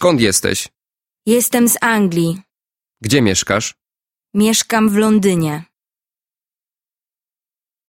Skąd jesteś? Jestem z Anglii. Gdzie mieszkasz? Mieszkam w Londynie.